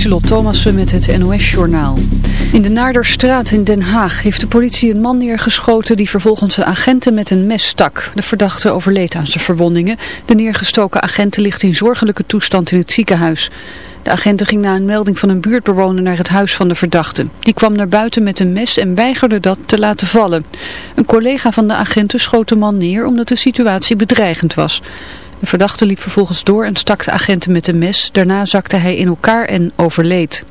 Lieselot Thomassen met het NOS-journaal. In de Naarderstraat in Den Haag heeft de politie een man neergeschoten die vervolgens zijn agenten met een mes stak. De verdachte overleed aan zijn verwondingen. De neergestoken agenten ligt in zorgelijke toestand in het ziekenhuis. De agenten ging na een melding van een buurtbewoner naar het huis van de verdachte. Die kwam naar buiten met een mes en weigerde dat te laten vallen. Een collega van de agenten schoot de man neer omdat de situatie bedreigend was. De verdachte liep vervolgens door en stak de agenten met een mes. Daarna zakte hij in elkaar en overleed.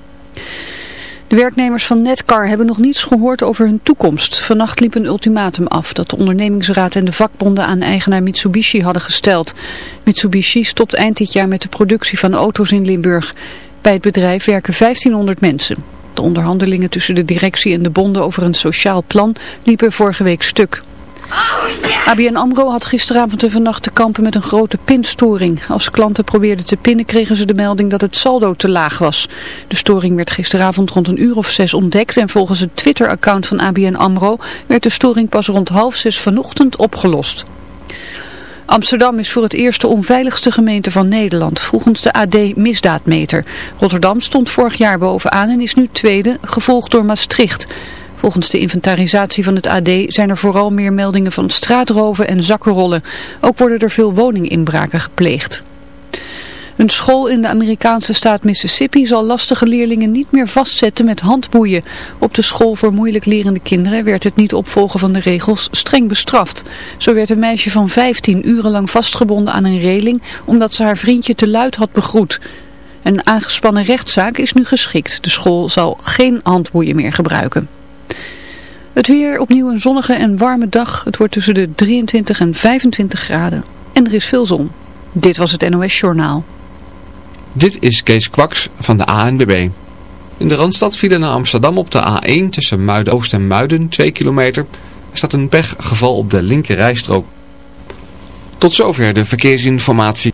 De werknemers van Netcar hebben nog niets gehoord over hun toekomst. Vannacht liep een ultimatum af dat de ondernemingsraad en de vakbonden aan eigenaar Mitsubishi hadden gesteld. Mitsubishi stopt eind dit jaar met de productie van auto's in Limburg. Bij het bedrijf werken 1500 mensen. De onderhandelingen tussen de directie en de bonden over een sociaal plan liepen vorige week stuk. ABN AMRO had gisteravond en vannacht te kampen met een grote pinstoring. Als klanten probeerden te pinnen kregen ze de melding dat het saldo te laag was. De storing werd gisteravond rond een uur of zes ontdekt en volgens het Twitter-account van ABN AMRO werd de storing pas rond half zes vanochtend opgelost. Amsterdam is voor het eerst de onveiligste gemeente van Nederland, volgens de AD Misdaadmeter. Rotterdam stond vorig jaar bovenaan en is nu tweede, gevolgd door Maastricht. Volgens de inventarisatie van het AD zijn er vooral meer meldingen van straatroven en zakkenrollen. Ook worden er veel woninginbraken gepleegd. Een school in de Amerikaanse staat Mississippi zal lastige leerlingen niet meer vastzetten met handboeien. Op de school voor moeilijk lerende kinderen werd het niet opvolgen van de regels streng bestraft. Zo werd een meisje van 15 urenlang vastgebonden aan een reling omdat ze haar vriendje te luid had begroet. Een aangespannen rechtszaak is nu geschikt. De school zal geen handboeien meer gebruiken. Het weer opnieuw een zonnige en warme dag. Het wordt tussen de 23 en 25 graden. En er is veel zon. Dit was het NOS Journaal. Dit is Kees Kwaks van de ANWB. In de Randstad vielen naar Amsterdam op de A1 tussen Muiden-Oost en Muiden 2 kilometer. Er staat een pechgeval op de linker rijstrook. Tot zover de verkeersinformatie.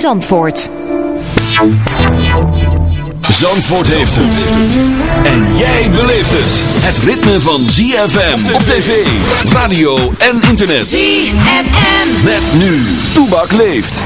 Zandvoort. Zandvoort heeft het. En jij beleeft het. Het ritme van ZFM op tv, radio en internet. ZFM. Met nu. Toebak leeft.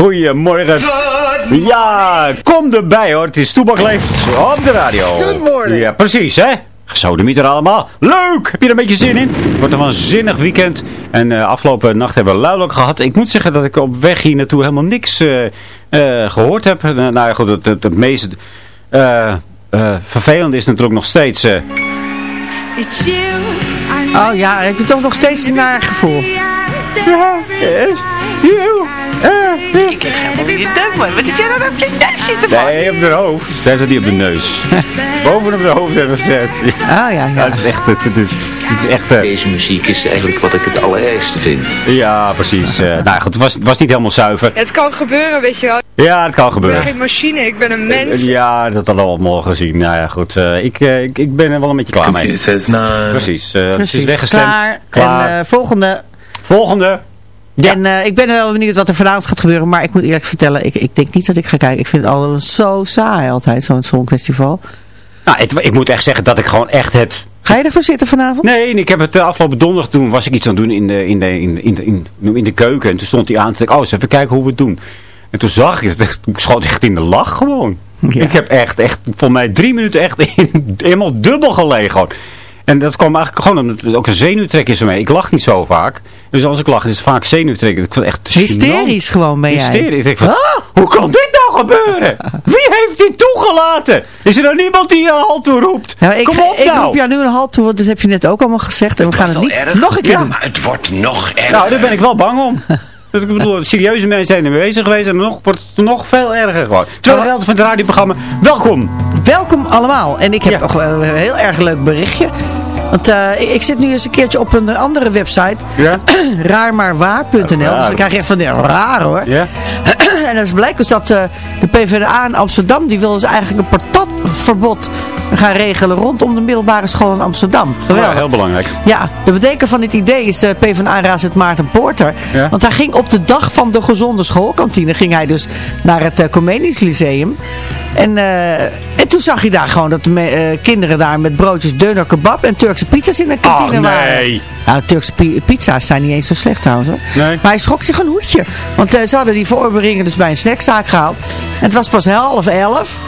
Goedemorgen. Ja, kom erbij hoor. Het is Toebak Leeft op de radio. Goedemorgen. Ja, precies hè. Gesodemieter allemaal. Leuk! Heb je er een beetje zin in? Het wordt een waanzinnig weekend. En uh, afgelopen nacht hebben we luidelijk gehad. Ik moet zeggen dat ik op weg hier naartoe helemaal niks uh, uh, gehoord heb. nou ja, goed, het, het, het meest vervelende is natuurlijk nog steeds... Oh ja, heb je toch nog steeds een naar gevoel? Ja, yes, you. Uh, ik heb helemaal niet in de Wat heb jij nou op je neus zitten man? Nee, op de hoofd. Daar zit hij op de neus. Boven op de hoofd hebben we gezet. Ja. Oh ja, ja. Het is echt... Het, het is, het is echt uh, Deze muziek is eigenlijk wat ik het allerergste vind. Ja, precies. Uh, nou goed, het was, was niet helemaal zuiver. Het kan gebeuren, weet je wel. Ja, het kan gebeuren. Ik ben geen machine, ik ben een mens. Ja, dat hadden we al morgen gezien. Nou ja, goed. Uh, ik, ik, ik ben er wel een beetje klaar mee. Precies. Precies. Het is weggestemd. Klaar. klaar. En volgende... Volgende. Ja. En uh, ik ben wel benieuwd wat er vanavond gaat gebeuren. Maar ik moet eerlijk vertellen, ik, ik denk niet dat ik ga kijken. Ik vind het al zo saai altijd, zo'n songfestival. Nou, het, ik moet echt zeggen dat ik gewoon echt het... Ga je ervoor zitten vanavond? Nee, ik heb het uh, afgelopen donderdag toen was ik iets aan het doen in de, in de, in, in, in, in de keuken. En toen stond hij aan en dacht ik, oh, eens even kijken hoe we het doen. En toen zag ik het, ik schoot echt in de lach gewoon. Ja. Ik heb echt, echt, voor mij drie minuten echt helemaal dubbel gelegen gewoon. En dat kwam eigenlijk gewoon omdat het ook een zenuwtrek is mee. Ik lach niet zo vaak. Dus als ik lach, is het vaak zenuwtrek. Ik vind echt Hysterisch gênant. gewoon ben jij. Hysterisch. Ik van, ah, hoe kan dit nou gebeuren? Wie heeft dit toegelaten? Is er nou niemand die een halt toe roept? Nou, ik, Kom op ik nou. roep jou nu een halt toe, want dat heb je net ook allemaal gezegd. En we gaan het niet erg, nog een keer ja, doen. Maar het wordt nog erger. Nou, daar ben ik wel bang om. Ik bedoel, serieuze mensen zijn er mee bezig geweest en nog, wordt het nog veel erger gewoon. Tweede helft van het radioprogramma, welkom. Welkom allemaal. En ik heb Ja. een heel erg leuk berichtje. Want uh, ik, zit nu eens een keertje op een andere website. Ja? Raarmaarwaar.nl. Dus dan krijg je echt van de raar hoor. Ja? en dus blijkt dus dat uh, de PvdA in Amsterdam, die wil dus eigenlijk een patatverbod gaan regelen rondom de middelbare school in Amsterdam. Ja, heel belangrijk. Ja, de bedenker van dit idee is de PvdA-raad Maarten Poorter. Ja. Want hij ging op de dag van de gezonde schoolkantine ging hij dus naar het uh, Comenius Lyceum. En, uh, en toen zag je daar gewoon dat de me, uh, kinderen daar met broodjes deuner kebab en Turkse pizza's in de kantine oh, waren. nee. Nou, Turkse pi pizza's zijn niet eens zo slecht trouwens hoor. Nee. Maar hij schrok zich een hoedje. Want uh, ze hadden die voorberingen dus bij een snackzaak gehaald. En het was pas half elf.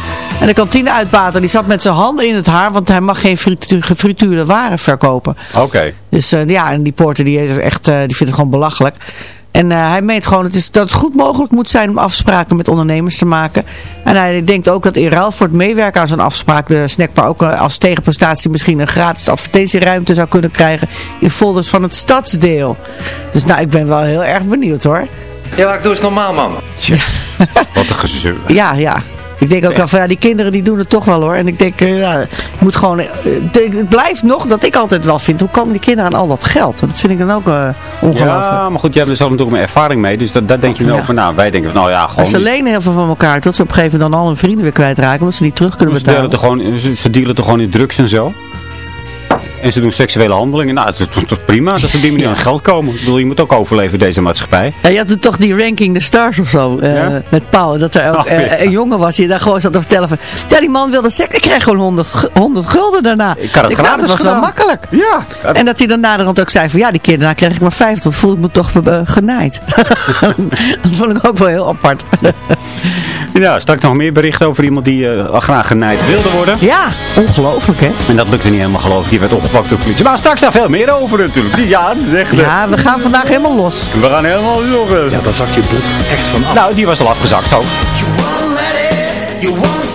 En de kantineuitbater die zat met zijn handen in het haar. Want hij mag geen frituur, gefrituurde waren verkopen. Oké. Okay. Dus ja, en die porter die, is echt, die vindt het gewoon belachelijk. En uh, hij meent gewoon het is, dat het goed mogelijk moet zijn om afspraken met ondernemers te maken. En hij denkt ook dat in ruil voor het meewerken aan zo'n afspraak de snackbar ook als tegenprestatie misschien een gratis advertentieruimte zou kunnen krijgen in folders van het stadsdeel. Dus nou, ik ben wel heel erg benieuwd hoor. Ja, maar ik doe eens normaal man. Ja. Wat een gezeur. Ja, ja. Ik denk ook wel van ja, die kinderen die doen het toch wel hoor. En ik denk, uh, ja, je moet gewoon. Het blijft nog dat ik altijd wel vind. Hoe komen die kinderen aan al dat geld? Dat vind ik dan ook uh, ongelooflijk. Ja, maar goed, jij hebt er zelf natuurlijk een ervaring mee. Dus dat, daar denk je wel ja. over na. Wij denken van, nou ja, gewoon. Ze lenen heel veel van elkaar. Tot ze op een gegeven moment dan al hun vrienden weer kwijtraken. Omdat ze niet terug kunnen ze betalen. Delen gewoon, ze, ze dealen toch gewoon in drugs en zo. En ze doen seksuele handelingen. Nou, het is toch prima dat ze op die manier aan geld komen. Ik bedoel, je moet ook overleven in deze maatschappij. Ja, je had toch die ranking the stars of zo. Uh, ja? Met Paul. Dat er ook oh, uh, ja. een jongen was die daar gewoon zat te vertellen van... Ja, die man wilde seks. Ik kreeg gewoon 100, 100 gulden daarna. Ik kan het dat was gedaan. wel makkelijk. Ja. En dat hij dan naderhand ook zei van... Ja, die keer daarna kreeg ik maar 50. Dat voelde ik me toch uh, genaaid. dat vond ik ook wel heel apart. Ja, straks nog meer berichten over iemand die uh, graag genaaid wilde worden. Ja, ongelooflijk hè. En dat lukte niet helemaal geloof ik. Die werd opgepakt door de politie. Maar straks daar veel meer over natuurlijk. Ja, het is echt... Ja, we gaan vandaag helemaal los. We gaan helemaal los. Ja, dan zak je broek echt van af. Nou, die was al afgezakt ook. You won't let it, you won't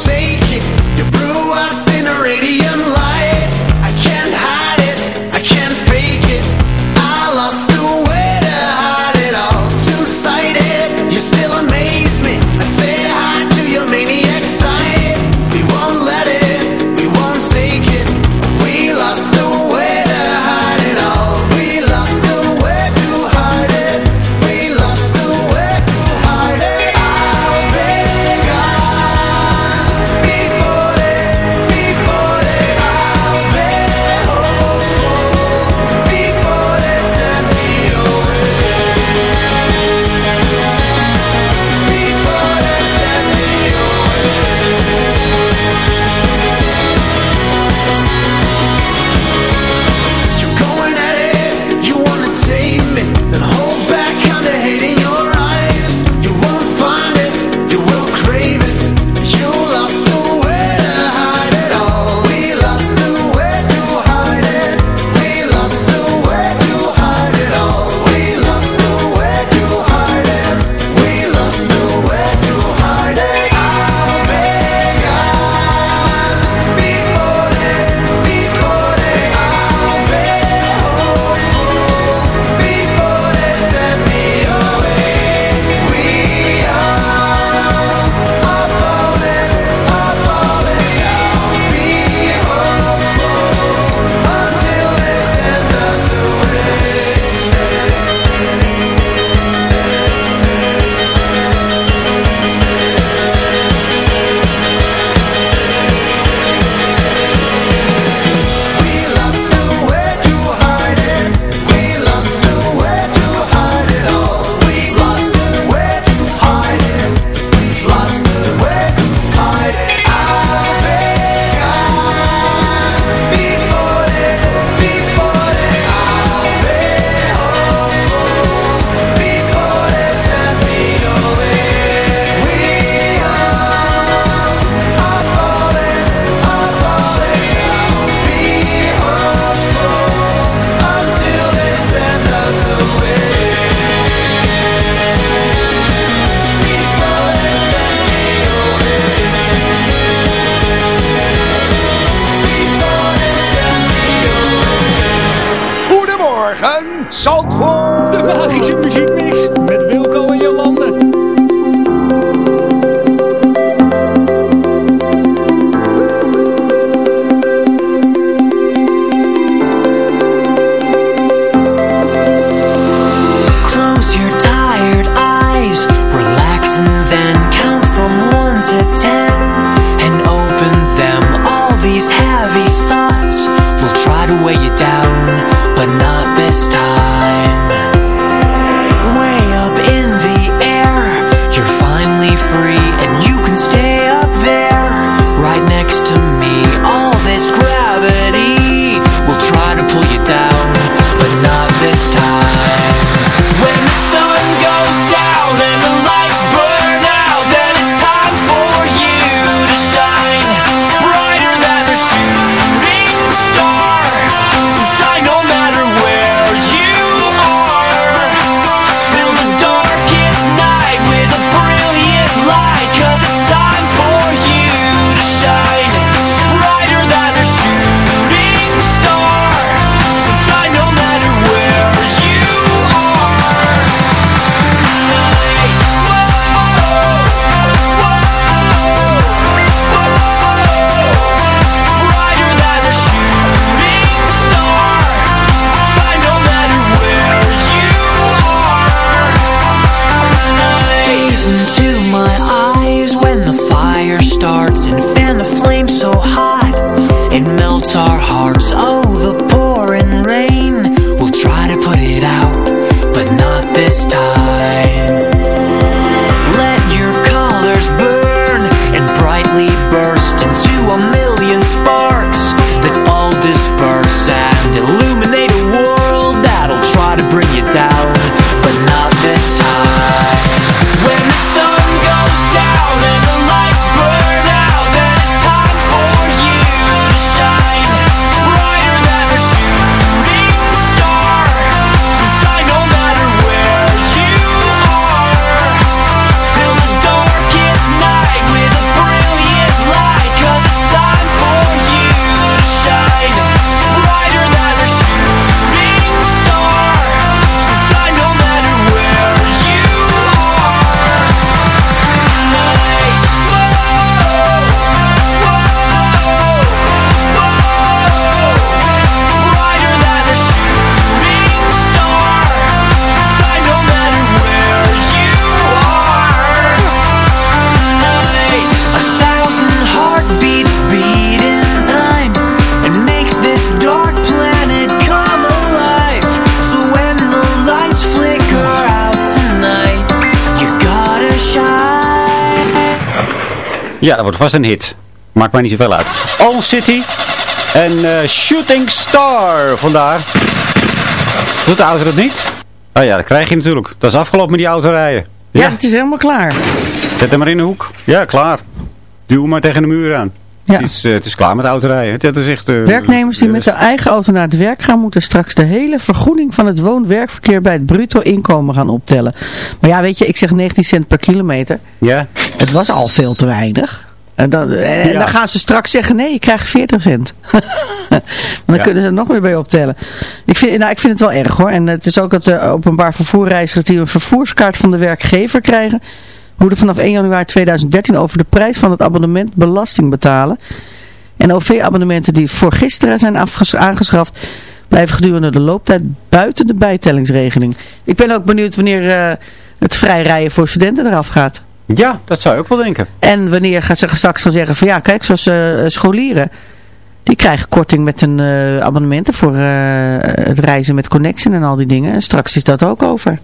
Ja, dat wordt vast een hit. Maakt mij niet zoveel uit. All City en eh, Shooting Star. Vandaar. Doet de auto dat niet? Oh ja, dat krijg je natuurlijk. Dat is afgelopen met die autorijden. Ja, het is helemaal klaar. Zet hem maar in de hoek. Ja, klaar. Duw hem maar tegen de muur aan. Ja. Het, is, eh, het is klaar met autorijden. Dat is echt... eh, Werknemers die eh, met hun eigen auto naar het werk gaan, moeten straks de hele vergoeding van het woon-werkverkeer bij het bruto inkomen gaan optellen. Maar ja, weet je, ik zeg 19 cent per kilometer. Ja? Het was al veel te weinig. En dan, en Ja. dan gaan ze straks zeggen, nee, ik krijg 40 cent. dan Ja. kunnen ze er nog meer bij optellen. Ik vind, nou, ik vind het wel erg hoor. En het is ook dat de openbaar vervoerreizigers die een vervoerskaart van de werkgever krijgen, moeten vanaf 1 januari 2013 over de prijs van het abonnement belasting betalen. En OV-abonnementen die voor gisteren zijn aangeschaft, blijven gedurende de looptijd buiten de bijtellingsregeling. Ik ben ook benieuwd wanneer eh, het vrijrijden voor studenten eraf gaat. Ja, dat zou je ook wel denken. En wanneer gaan ze straks gaan zeggen van ja, kijk, zoals eh, scholieren. Die krijgen korting met een eh, abonnementen voor het reizen met Connection en al die dingen. En straks is dat ook over.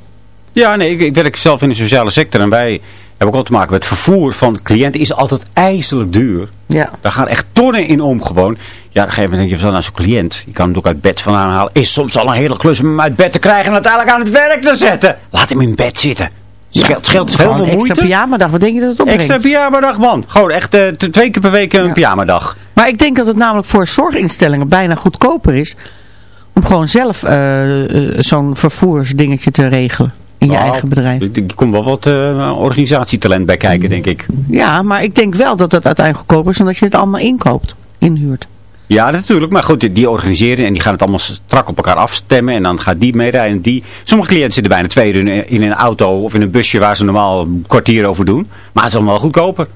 Ja, nee, ik, ik werk zelf in de sociale sector en wij hebben ook al te maken met vervoer van cliënten is altijd ijzerlijk duur. Ja. Daar gaan echt tonnen in om gewoon. Ja, op een gegeven moment denk je van nou, zo'n cliënt, je kan hem ook uit bed vandaan halen. Is soms al een hele klus om hem uit bed te krijgen en uiteindelijk aan het werk te zetten. Laat hem in bed zitten. Scheelt, scheelt heel Gewoon veel een extra moeite. pyjamadag, wat denk je dat het opbrengt? Extra pyjamadag, man. Gewoon echt eh, twee keer per week een pyjamadag. Maar ik denk dat het namelijk voor zorginstellingen bijna goedkoper is om gewoon zelf eh, eh, zo'n vervoersdingetje te regelen in je Nou, eigen bedrijf. Er er komt wel wat eh, organisatietalent bij kijken, denk ik. Ja, maar ik denk wel dat het uiteindelijk goedkoper is dan dat je het allemaal inkoopt, inhuurt. Ja, natuurlijk. Maar goed, die, die organiseren en die gaan het allemaal strak op elkaar afstemmen. En dan gaat die meerijden en die. Sommige cliënten zitten bijna twee uur in, in een auto of in een busje waar ze normaal een kwartier over doen. Maar het is allemaal goedkoper.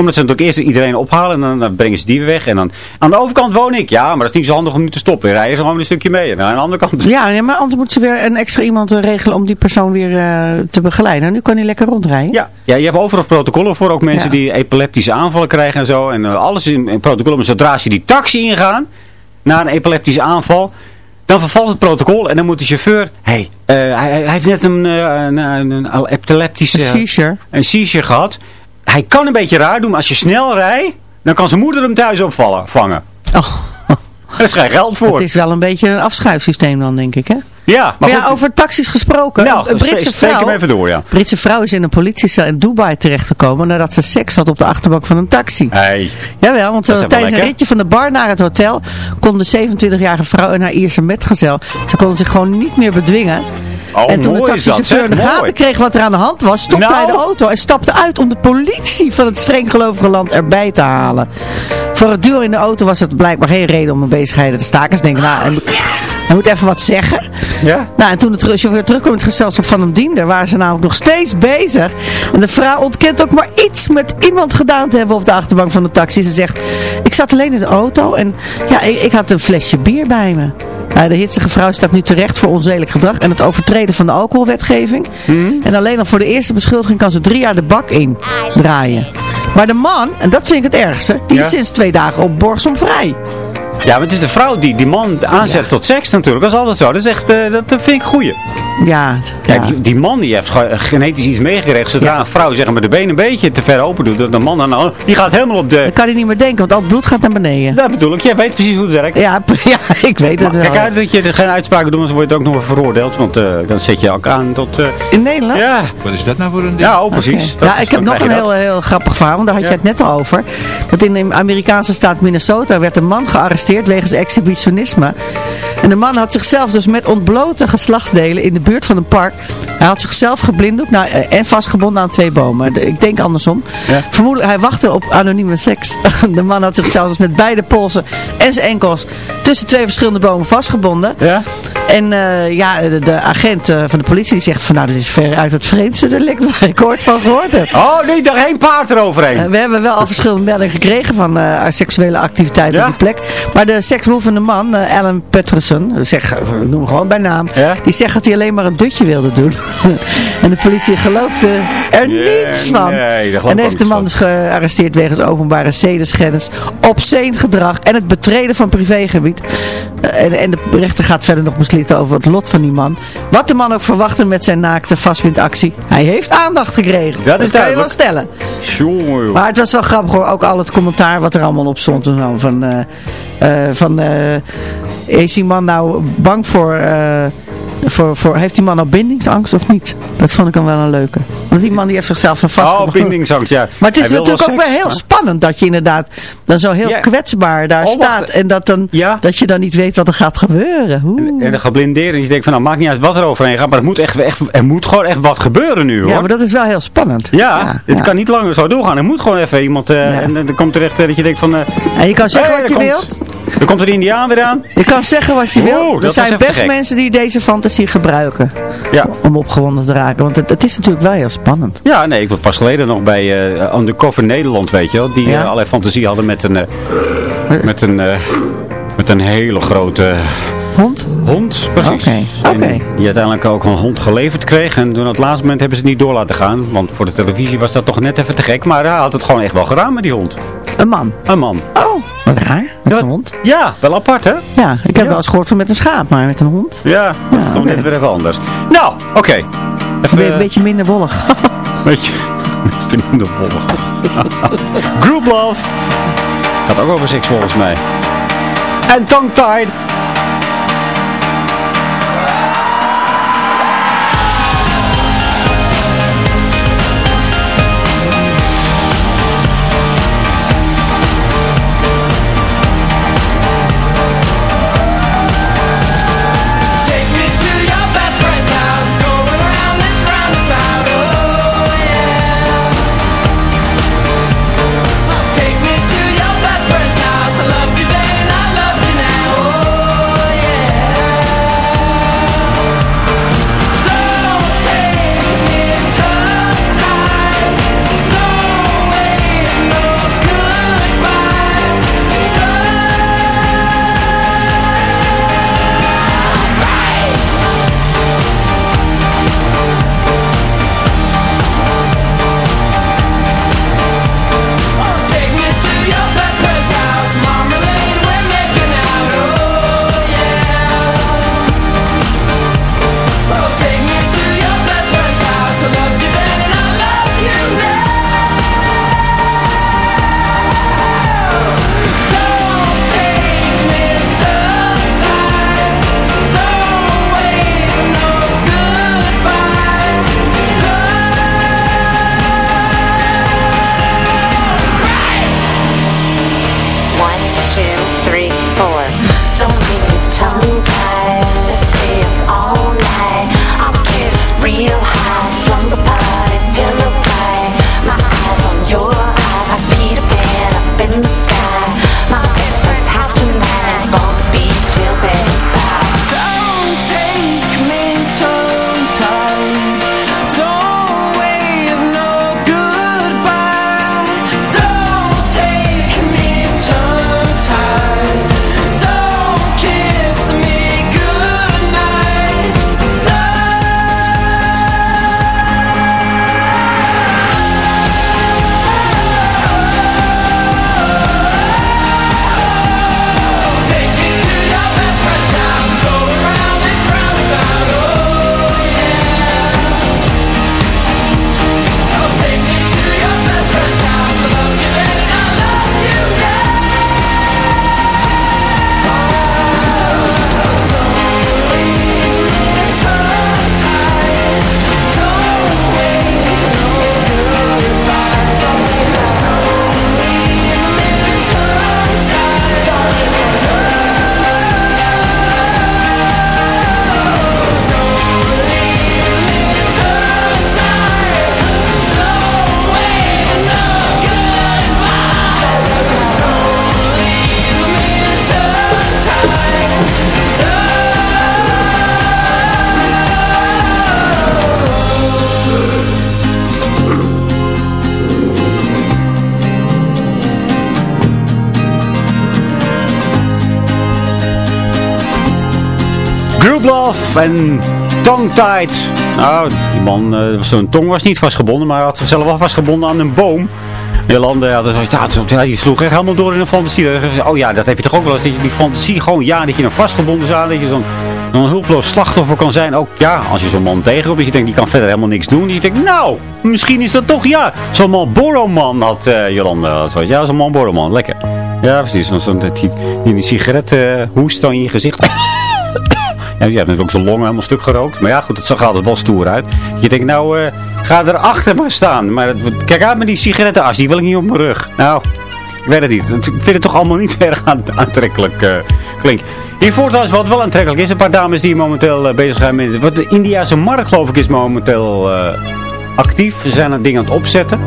Omdat ze natuurlijk eerst iedereen ophalen en dan, dan brengen ze die weer weg. En dan aan de overkant woon ik. Ja, maar dat is niet zo handig om nu te stoppen. Rijden ze gewoon een stukje mee. En aan de andere kant... Ja, nee, maar anders moeten ze weer een extra iemand eh, regelen om die persoon weer eh, te begeleiden. En nu kan hij lekker rondrijden. Ja, ja, je hebt overal protocollen voor. Ook mensen Ja. die epileptische aanvallen krijgen en zo. En eh, alles in, in protocollen. Maar zodra ze die taxi ingaan, na een epileptische aanval, dan vervalt het protocol. En dan moet de chauffeur... Hé, hey, hij, hij heeft net een, een, een, een epileptische... Een seizure. Een seizure gehad. Hij kan een beetje raar doen, maar als je snel rijdt, dan kan zijn moeder hem thuis opvallen, vangen. Oh. Daar is geen geld voor. Het is wel een beetje een afschuifsysteem dan, denk ik, hè? Ja, maar, Maar ja, goed, over taxis gesproken. Nou, een Britse vrouw, hem even door, ja. Britse vrouw is in een politiecel in Dubai terechtgekomen nadat ze seks had op de achterbank van een taxi. Hey. Jawel, want eh, tijdens een ritje van de bar naar het hotel kon de 27-jarige vrouw en haar Ierse metgezel, ze konden zich gewoon niet meer bedwingen. Oh, en toen de taxichauffeur in de gaten mooi. kreeg wat er aan de hand was, stopte Nou. hij de auto en stapte uit om de politie van het strenggelovige land erbij te halen. Voor het duo in de auto was het blijkbaar geen reden om een bezigheden te staken. Ze denken, nou, hij moet, hij moet even wat zeggen. Ja? Nou, en toen de chauffeur terugkwam in het gezelschap van een diender, waren ze namelijk nog steeds bezig. En de vrouw ontkent ook maar iets met iemand gedaan te hebben op de achterbank van de taxi. Ze zegt, ik zat alleen in de auto en ja, ik, ik had een flesje bier bij me. Nou, de hitsige vrouw staat nu terecht voor onzedelijk gedrag en het overtreden van de alcoholwetgeving. En alleen al voor de eerste beschuldiging kan ze drie jaar de bak in draaien. Maar de man, en dat vind ik het ergste, die Ja? is sinds twee dagen op borgsom vrij. Ja, maar het is de vrouw die die man aanzet tot seks natuurlijk. Dat is altijd zo. Dat, is echt, eh, dat vind ik goeie. Ja, Ja, ja. die, die man die heeft genetisch iets meegekregen. Zodra Ja. een vrouw zeg maar, de benen een beetje te ver open doet, dat de man dan, die gaat helemaal op de... Dat kan hij niet meer denken, want al het bloed gaat naar beneden. Dat bedoel ik. Jij weet precies hoe het werkt. Ja, ja ik weet het wel. Kijk uit dat je geen uitspraken doet, anders word je ook nog wel veroordeeld. Want eh, dan zet je ook aan tot... eh, In Nederland? ja, Wat is dat nou voor een ding? ja, oh, precies. Ja, is- ik heb nog een heel, heel grappig verhaal, want daar had Ja. je het net al over. Dat in de Amerikaanse staat Minnesota werd een man gearresteerd wegens exhibitionisme. En de man had zichzelf dus met ontblote geslachtsdelen in de buurt van een park. Hij had zichzelf geblinddoekt nou, eh, en vastgebonden aan twee bomen. Ik denk andersom. Ja. Vermoedelijk, hij wachtte op anonieme seks. De man had zichzelf dus met beide polsen en zijn enkels tussen twee verschillende bomen vastgebonden. Ja? En eh, ja, de, de agent eh, van de politie die zegt van nou, dit is ver uit het vreemdste delict waar ik ooit van gehoord heb. Oh, nee, daar geen paard eroverheen. We hebben wel al verschillende meldingen gekregen van seksuele activiteiten Ja? op die plek. Maar de seksmovende man, eh, Alan Patterson, zeg, ik noem hem gewoon bij naam, Ja? die zegt dat hij alleen maar een dutje wilde doen. en de politie geloofde er niets van. nee, en heeft de man dus gearresteerd wegens openbare zedenschennis, obscene gedrag en het betreden van privégebied. Eh, en, en de rechter gaat verder nog beslissen over het lot van die man. Wat de man ook verwachtte met zijn naakte vastbindactie. Hij heeft aandacht gekregen. Dat is kan je wel stellen. Jongen. Maar het was wel grappig hoor, ook al het commentaar wat er allemaal op stond. En zo, van, eh, eh, van eh, is die man nou bang voor, eh, voor, voor, heeft die man nou bindingsangst of niet? Dat vond ik dan wel een leuke. Want die man die heeft zichzelf aan Oh, vastgebonden. bindingsangst, ja. Maar het is natuurlijk ook wel heel maar- spannend dat je inderdaad dan zo heel kwetsbaar daar Oh, staat. En dat, dan, Ja. dat je dan niet weet wat er gaat gebeuren. Oeh. En dan geblindeerd en je denkt van, nou maakt niet uit wat er overheen gaat, maar er moet, echt, echt, er moet gewoon echt wat gebeuren nu hoor. Ja, maar dat is wel heel spannend. Ja, het ja. kan niet langer zo doorgaan. Er moet gewoon even iemand, eh, en dan komt er echt eh, dat je denkt van... eh, En je kan zeggen hey, wat je wilt. Er komt er een indiaan weer aan. Je kan zeggen wat je Oeh, wil. dat Er zijn best mensen die deze fantasie gebruiken. Ja. Om opgewonden te raken. Want het, het is natuurlijk wel heel spannend. Ja, nee, ik was pas geleden nog bij eh Undercover Nederland, weet je wel. Die Ja. eh, allerlei fantasie hadden met een, eh, met een, met een hele grote Hond? hond, precies. Oké, oké. Die uiteindelijk ook een hond geleverd kreeg. En toen op het laatste moment hebben ze het niet door laten gaan. Want voor de televisie was dat toch net even te gek. Maar hij had het gewoon echt wel gedaan met die hond. Een man. Een man. Oh, wat raar. Met Ja, een hond. Ja, wel apart hè? Ja, ik heb Ja. wel eens gehoord van met een schaap, maar met een hond. Ja, dat is gewoon oké. net weer even anders. Nou, oké. Even Ben je eh, een beetje minder wollig. beetje, beetje minder wollig. Group Love. Gaat ook over seks volgens mij. En Tongue Tied. En Tongue Tied. Nou, die man, uh, zijn tong was niet vastgebonden, maar hij had zichzelf wel vastgebonden aan een boom. Jolande, ja, dat was, ja, die sloeg echt helemaal door in een fantasie. Oh ja, dat heb je toch ook wel eens, dat die fantasie gewoon, ja, dat je een vastgebonden zou, dat je zo'n een hulploos slachtoffer kan zijn. Ook ja, als je zo'n man tegenkomt, dat je denkt, die kan verder helemaal niks doen. En je denkt, nou, misschien is dat toch, ja, zo'n Marlboro-man had uh, Jolande. Ja, zo'n Marlboro-man, lekker. Ja, precies, zo'n zo, die, die, die sigaret uh, hoest dan in je gezicht. Ja, die heeft ook zijn longen helemaal stuk gerookt. Maar ja, goed, het zag altijd wel stoer uit. Je denkt, nou, uh, ga er achter maar staan. Maar kijk uit met die sigarettenas, die wil ik niet op mijn rug. Nou, ik weet het niet. Ik vind het toch allemaal niet erg aantrekkelijk uh, klinken. Hiervoor trouwens wat wel aantrekkelijk is. Een paar dames die momenteel uh, bezig zijn met... Wat de Indiase markt geloof ik is momenteel actief. Ze zijn er dingen aan het opzetten.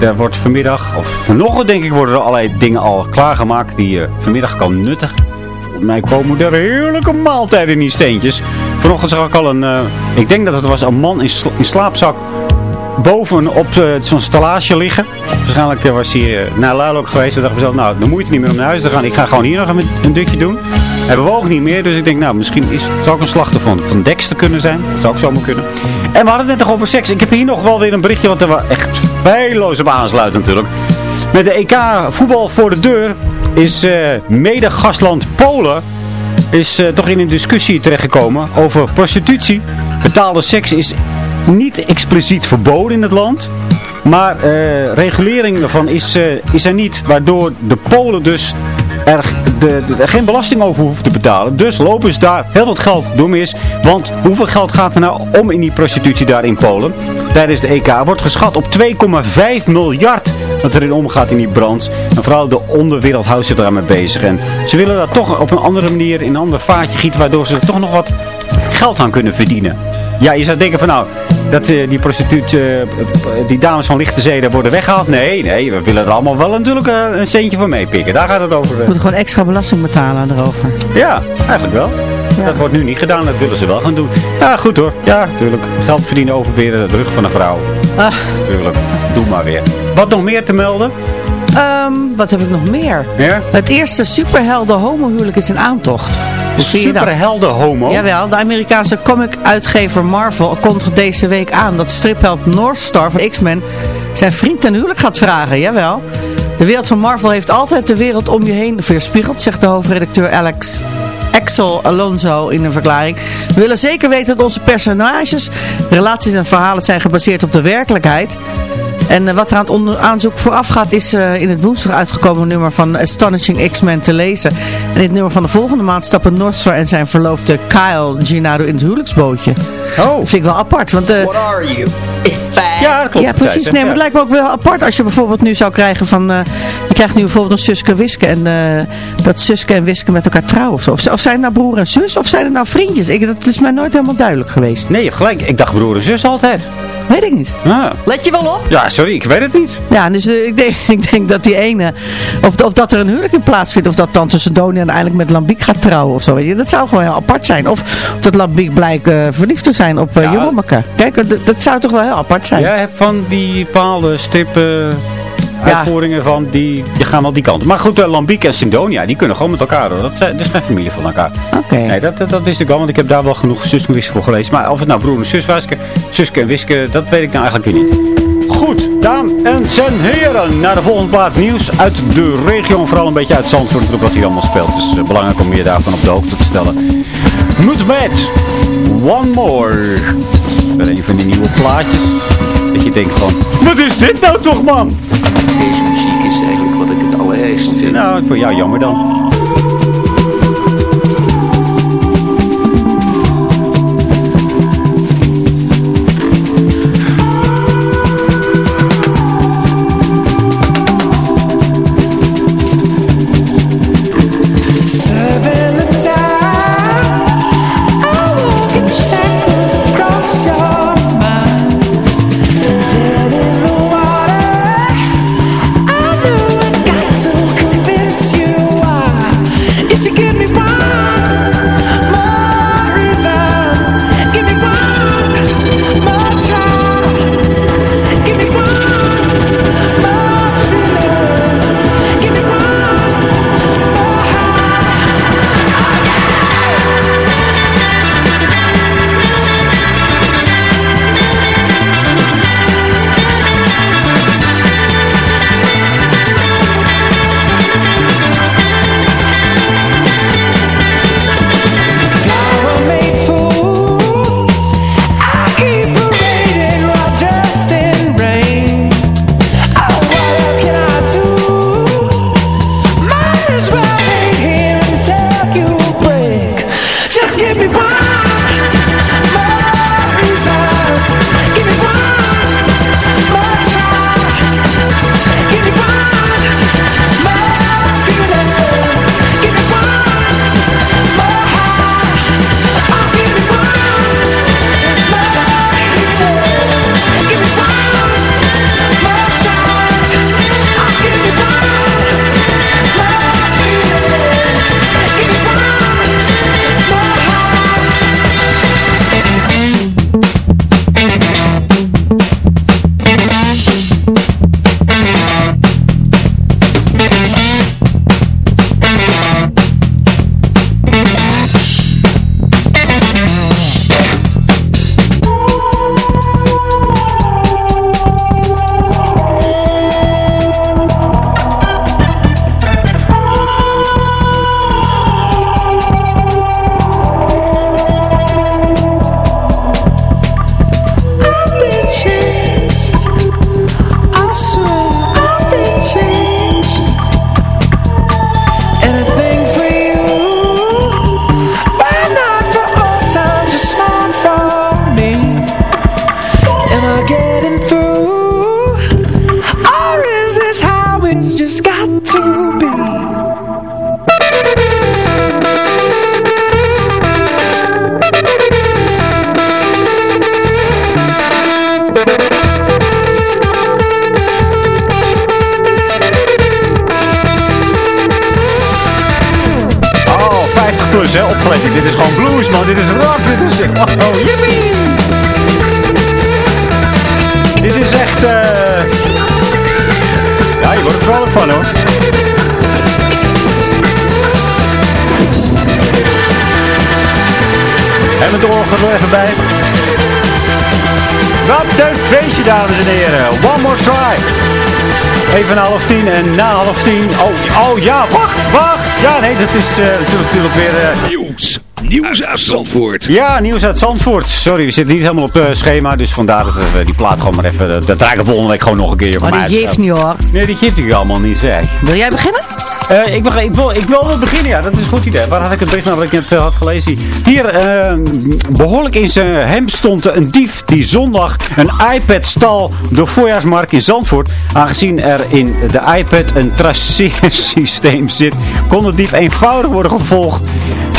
Er wordt vanmiddag, of vanochtend denk ik, worden er allerlei dingen al klaargemaakt die je vanmiddag kan nuttigen mij komen er heerlijke maaltijden in die steentjes. Vanochtend zag ik al een, uh, ik denk dat het was een man in, slaapzak boven op uh, zo'n stallage liggen. Waarschijnlijk uh, was hij naar Luilok geweest en dacht mezelf, nou, de moeite niet meer om naar huis te gaan. Ik ga gewoon hier nog een, dutje doen. Hij bewoog niet meer, dus ik denk, nou, misschien is, zou ik een slachter van, van kunnen zijn. Zou ook zomaar kunnen. En we hadden het net toch over seks. Ik heb hier nog wel weer een berichtje wat er echt feilloos op aansluit natuurlijk. Met de EK voetbal voor de deur is uh, mede-gastland Polen is uh, toch in een discussie terechtgekomen over prostitutie. Betaalde seks is niet expliciet verboden in het land. Maar uh, regulering daarvan is, is er niet. Waardoor de Polen dus er, de, geen belasting over hoeven te betalen. Dus lopen ze daar heel wat geld door mis. Want hoeveel geld gaat er nou om in die prostitutie daar in Polen? Tijdens de EK wordt geschat op 2,5 miljard wat erin omgaat in die brands. En vooral de onderwereld houdt zich daarmee bezig. En ze willen dat toch op een andere manier in een ander vaatje gieten. Waardoor ze toch nog wat geld aan kunnen verdienen. Ja, je zou denken van nou, dat uh, die prostituut, uh, die dames van lichte zeden worden weggehaald. Nee, nee, we willen er allemaal wel natuurlijk een centje voor meepikken. Daar gaat het over. We moeten gewoon extra belasting betalen erover. Ja, eigenlijk wel. Ja. Dat wordt nu niet gedaan, dat willen ze wel gaan doen. Ja, goed hoor. Ja, natuurlijk. Geld verdienen over weer de rug van een vrouw. Ah. Tuurlijk. Doe maar weer. Wat nog meer te melden? Um, wat heb ik nog meer? Ja? Het eerste superhelden homohuwelijk is in aantocht. Superhelden homo? Jawel, de Amerikaanse comic-uitgever Marvel kondigde deze week aan dat stripheld Northstar van X-Men zijn vriend ten huwelijk gaat vragen. Jawel. De wereld van Marvel heeft altijd de wereld om je heen weerspiegeld, zegt de hoofdredacteur Alex Axel Alonso in een verklaring. We willen zeker weten dat onze personages, relaties en verhalen zijn gebaseerd op de werkelijkheid. En uh, wat er aan het aanzoek vooraf gaat is uh, in het woensdag uitgekomen nummer van Astonishing X-Men te lezen. En in het nummer van de volgende maand stappen Northstar en zijn verloofde Kyle Gennaro in het huwelijksbootje. Oh. Dat vind ik wel apart. Want, uh, What are you? Ja, dat klopt. Ja, precies. Nee, maar het lijkt me ook wel apart als je bijvoorbeeld nu zou krijgen van... Uh, je krijgt nu bijvoorbeeld een Suske Wiske en uh, dat Suske en Wiske met elkaar trouwen of zo. Of, of zijn het nou broer en zus of zijn het nou vriendjes? Ik, dat is mij nooit helemaal duidelijk geweest. Nee, gelijk. Ik dacht broer en zus altijd. Weet ik niet. Let je wel op? Ja, sorry, ik weet het niet. Ja, dus uh, ik, denk, ik denk dat die ene, of, of dat er een huwelijk in plaatsvindt, of dat tante Sedonia uiteindelijk met Lambiek gaat trouwen of zo. Weet je. Dat zou gewoon heel apart zijn. Of dat Lambiek blijkt uh, verliefd te zijn op uh, ja. Jommeke. Kijk, dat, dat zou toch wel heel apart zijn. Jij hebt van die bepaalde stippen... Uitvoeringen van die, die gaan wel die kant. Maar goed, uh, Lambiek en Sindonia, die kunnen gewoon met elkaar hoor. Dat, dat is geen familie van elkaar. Oké. Okay. Nee, dat, dat, dat, wist ik wel, want ik heb daar wel genoeg zus en wiske voor gelezen. Maar of het nou broer en zus was, Suske en Wiske, dat weet ik nou eigenlijk weer niet. Goed, dames en heren, naar de volgende plaat nieuws uit de regio. Vooral een beetje uit Zandvoort, wat hier allemaal speelt. Dus uh, belangrijk om je daarvan op de hoogte te stellen. Moet met One More. Dat is een van die nieuwe plaatjes. Dat je denkt van, wat is dit nou toch man? Deze muziek is eigenlijk wat ik het allerergste vind. Nou, voor jou jammer dan. Even na half tien en na half tien. Oh, oh ja, wacht, wacht. Ja, nee, dat is eh, natuurlijk, natuurlijk weer... eh, Nieuws. Nieuws uit Zandvoort. ja, nieuws uit Zandvoort. Sorry, we zitten niet helemaal op het schema. Dus vandaar dat we die plaat gewoon maar even... Dat draai ik volgende week gewoon nog een keer. voor Maar mij die geeft niet hoor. Nee, die geeft ik allemaal niet, zeg. Wil jij beginnen? Eh, ik, wil, ik, wil, wel beginnen, ja. Dat is een goed idee. Waar had ik het bericht nou wat ik net eh, had gelezen? Hier, eh, behoorlijk in zijn hemd stond een dief die zondag een iPad stal de voorjaarsmarkt in Zandvoort. Aangezien er in de iPad een traceersysteem zit, kon de dief eenvoudig worden gevolgd.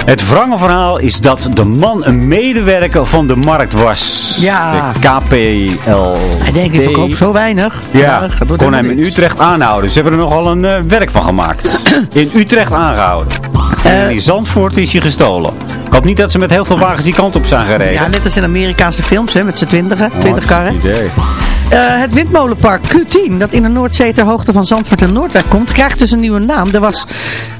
Het wrange verhaal is dat de man een medewerker van de markt was. Ja. De KPL. Hij denkt, ik verkoop zo weinig. Ja, dat kon hem in. Utrecht aanhouden. Ze hebben er nogal een eh, werk van gemaakt. in Utrecht aangehouden. Eh. en in Zandvoort is hij gestolen. Ik hoop niet dat ze met heel veel wagens die kant op zijn gereden. Ja, net als in Amerikaanse films, hè, met z'n twintigen, twintig Wat karren. idee. Eh, het windmolenpark Q10, dat in de Noordzee ter hoogte van Zandvoort en Noordwijk komt, krijgt dus een nieuwe naam. Er was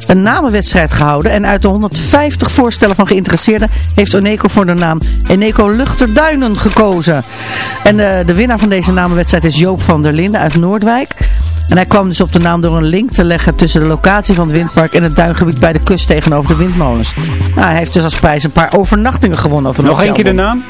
een namenwedstrijd gehouden en uit de 150 voorstellen van geïnteresseerden heeft Eneco voor de naam Eneco Luchterduinen gekozen. En eh, de winnaar van deze namenwedstrijd is Joop van der Linden uit Noordwijk. En hij kwam dus op de naam door een link te leggen tussen de locatie van het windpark en het duingebied bij de kust tegenover de windmolens. Nou, hij heeft dus als prijs een paar overnachtingen gewonnen. Over Nog één keer de naam?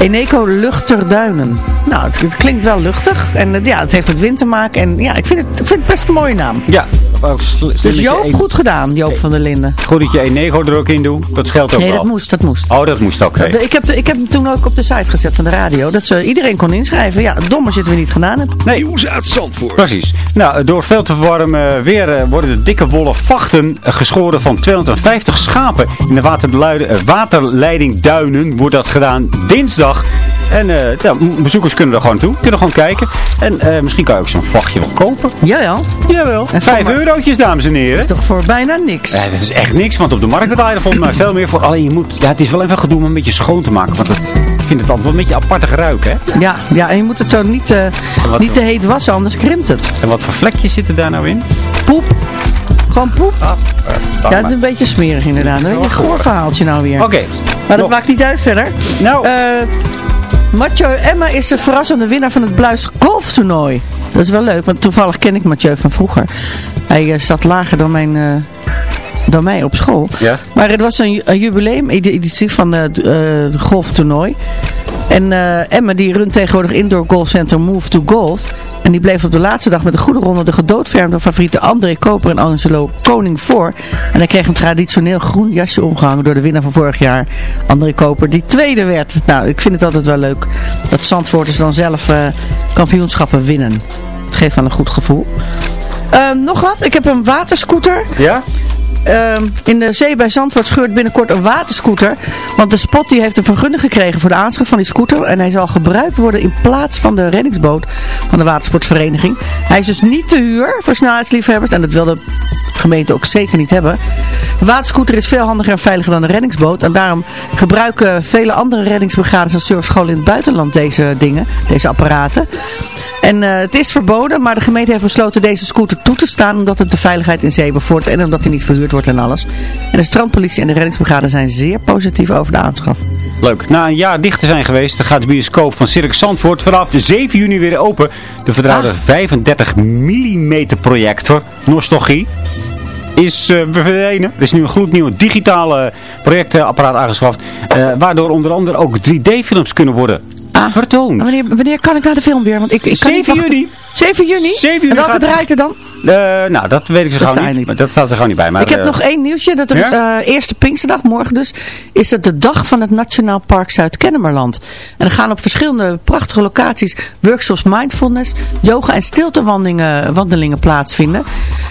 Eneco Luchterduinen. Nou, het, het klinkt wel luchtig. En ja, het heeft met wind te maken. En ja, ik vind het, ik vind het best een mooie naam. Ja. Ook Dus Joop, een- goed gedaan, Joop van der Linden. Goed dat je Enego er ook in doet. Dat scheelt ook Nee, wel. dat moest, dat moest. Oh, dat moest ook. Ik heb, ik heb hem toen ook op de site gezet van de radio. Dat ze, iedereen kon inschrijven. Ja, dom als je het weer niet gedaan hebt. Nee. Nieuws uit Zandvoort. Precies. Nou, door veel te warm eh, weer eh, worden de dikke wollen vachten eh, geschoren van 250 schapen. In de waterleiding Duinen wordt dat gedaan dinsdag. En eh, ja, bezoekers kunnen er gewoon toe. Kunnen gewoon kijken. En eh, misschien kan je ook zo'n vachtje wel kopen. Ja, ja. Jawel. En Vijf maar- eurotjes, dames en heren. Is toch voor bijna niks. Ja, dat is echt niks, want op de markt betaal je er veel meer voor. Alleen je moet, ja, het is wel even gedoe om een beetje schoon te maken. Want het, ik vind het altijd wel een beetje aparte geruik, hè? Ja, ja, en je moet het zo niet, eh, niet te heet wassen, anders krimpt het. En wat voor vlekjes zitten daar nou in? Poep. Gewoon poep. Ah, Ja, het is een beetje smerig inderdaad. Een goor verhaaltje nou weer. Oké. Maar dat maakt niet uit verder. Nou. Eh Mathieu Emma is de verrassende winnaar van het Bluis golftoernooi. Dat is wel leuk, want toevallig ken ik Mathieu van vroeger. Hij eh, zat lager dan mijn... eh, dan mij op school. Ja. Maar het was een, een jubileum editie van het golftoernooi. En Emma die runt tegenwoordig indoor golfcenter Move to Golf. En die bleef op de laatste dag met een goede ronde de gedoodverfde favorieten André Koper en Angelo Koning voor. En hij kreeg een traditioneel groen jasje omgehangen door de winnaar van vorig jaar, André Koper, die tweede werd. Nou, ik vind het altijd wel leuk dat Zandvoorters dan zelf eh, kampioenschappen winnen. Het geeft wel een goed gevoel. Ehm, nog wat, ik heb een waterscooter. Ja? Ehm, in de zee bij Zandvoort scheurt binnenkort een waterscooter. Want de spot die heeft een vergunning gekregen voor de aanschaf van die scooter. En hij zal gebruikt worden in plaats van de reddingsboot van de watersportvereniging. Hij is dus niet te huur voor snelheidsliefhebbers. En dat wil de gemeente ook zeker niet hebben. Waterscooter is veel handiger en veiliger dan de reddingsboot. En daarom gebruiken vele andere reddingsbrigades en surfscholen in het buitenland deze dingen. Deze apparaten. En eh, het is verboden, maar de gemeente heeft besloten deze scooter toe te staan omdat het de veiligheid in zee bevordert en omdat hij niet verhuurd wordt en alles. En de strandpolitie en de reddingsbrigade zijn zeer positief over de aanschaf. Leuk. Na een jaar dicht te zijn geweest, gaat de bioscoop van Circus Zandvoort vanaf 7 juni weer open. De vertrouwde 35 mm projector, Nostalgie, is eh verdwenen. Er is nu een gloednieuw digitale projectapparaat aangeschaft. eh, waardoor onder andere ook 3D-films kunnen worden vertoond. En wanneer, wanneer kan ik naar de film weer? Want ik, ik kan niet 7 wachten. juni. 7 juni? 7 juni en welke draait er dan? Eh, nou, dat weet ik zo Dat gauw zei niet. niet. Maar Dat staat er gewoon niet bij. Maar, ik heb eh, nog één nieuwtje. Dat er is, ja? eh, eerste Pinksterdag, morgen dus, is het de dag van het Nationaal Park Zuid-Kennemerland. En er gaan op verschillende prachtige locaties workshops mindfulness, yoga en stiltewandelingen wandelingen plaatsvinden.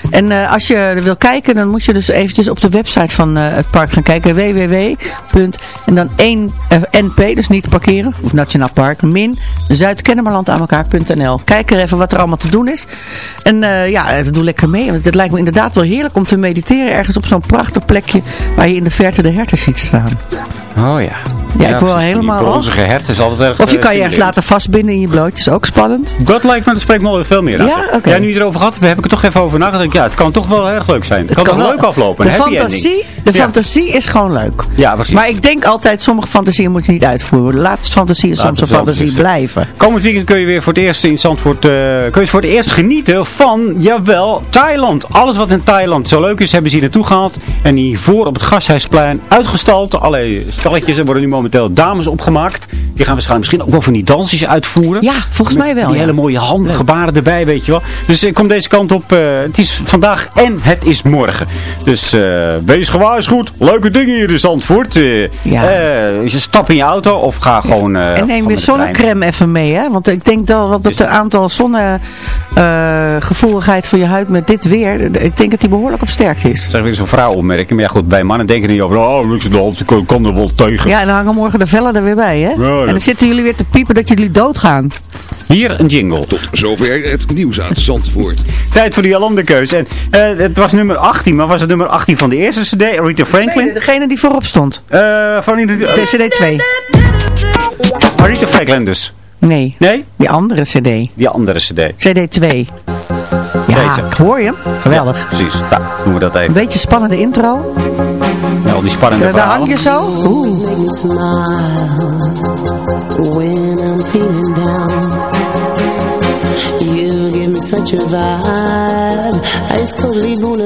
En als je wil kijken, dan moet je dus eventjes op de website van het park gaan kijken. www. En dan 1 eh, NP, dus niet parkeren, of Nationaal Park, min zuidkennemerland aan elkaar.nl. Kijk er even wat er allemaal te doen is. En eh, ja, doe lekker mee. Want het lijkt me inderdaad wel heerlijk om te mediteren ergens op zo'n prachtig plekje waar je in de verte de herten ziet staan. Oh ja. Ja, ik wil helemaal af. bronzige hert is altijd erg Of je eh, kan je ergens laten vastbinden in je blootjes, ook spannend. Dat lijkt me, dat spreekt me wel veel meer aan. Ja? Oké. Ja, nu je het erover gehad hebt, heb ik er toch even over nagedacht. Ja, het kan toch wel erg leuk zijn. Het, kan, toch wel- leuk aflopen. De fantasie, de Ja. fantasie is gewoon leuk. Ja, precies. Maar ik denk altijd, sommige fantasieën moet je niet uitvoeren. Laat fantasie Laat soms een fantasie blijven. Komend weekend kun je weer voor het eerst in Zandvoort, eh, kun je voor het eerst genieten van, jawel, Thailand. Alles wat in Thailand zo leuk is, hebben ze hier naartoe gehaald. En hiervoor op het Gasthuisplein uitgestald. Allerlei stalletjes. Er worden nu momenteel dames opgemaakt. Die gaan waarschijnlijk misschien ook wel van die dansjes uitvoeren. Ja, volgens Met mij wel. Die ja. hele mooie handgebaren erbij, weet je wel. Dus ik kom deze kant op. eh, het is vandaag en het is morgen. Dus eh, wees gewaarschuwd. Leuke dingen hier in Zandvoort. Eh Ja. eh, je stap in je auto of ga gewoon... eh, En neem je zonnecrème even mee, hè? Want ik denk dat, dat het aantal zonnegevoeligheid voor je huid met dit weer, ik denk dat die behoorlijk op sterkte is. zeg weer zo'n vrouw opmerken. Maar ja goed, bij mannen denken niet over, oh de hand, ik kan er wel tegen. Ja, en dan hangen morgen de vellen er weer bij, hè? En dan zitten jullie weer te piepen dat jullie doodgaan. Hier een jingle. Zover het nieuws uit Zandvoort. Tijd voor die Alandekeuze. En eh, het was nummer 18, maar was het nummer 18 van de eerste cd, Rita Franklin? Degene die voorop stond. Eh van De CD 2. Rita Franklin dus. Nee, Nee? die andere CD. Die andere cd. CD 2. Ja, Deze. hoor je? Geweldig. Ja, precies, nou, doen we dat Een even. beetje spannende intro. Met al die spannende Daar verhalen. hang je zo. Oeh. when I'm feeling down. You give me such a vibe, totally bona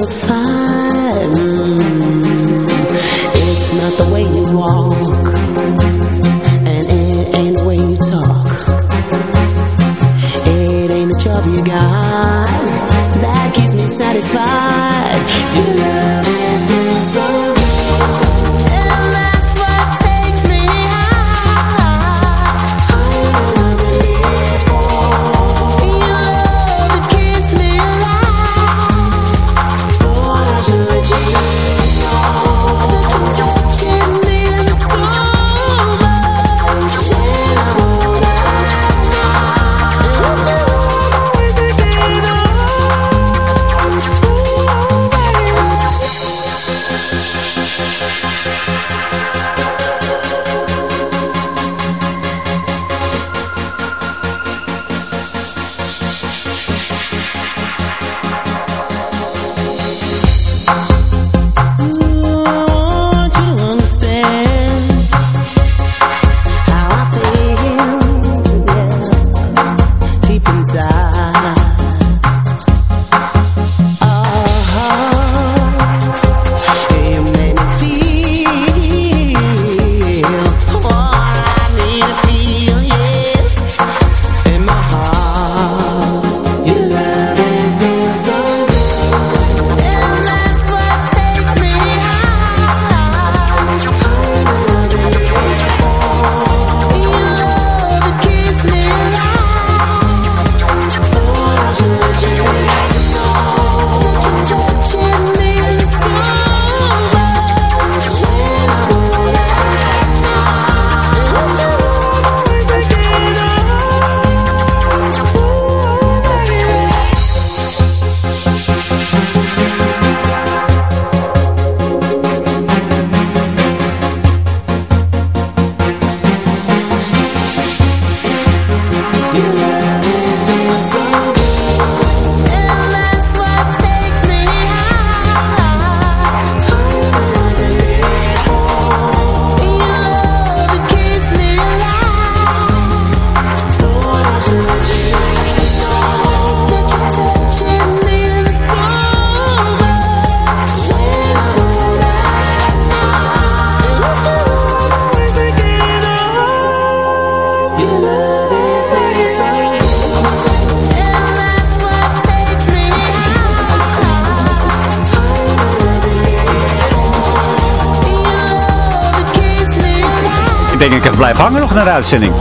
uitzending.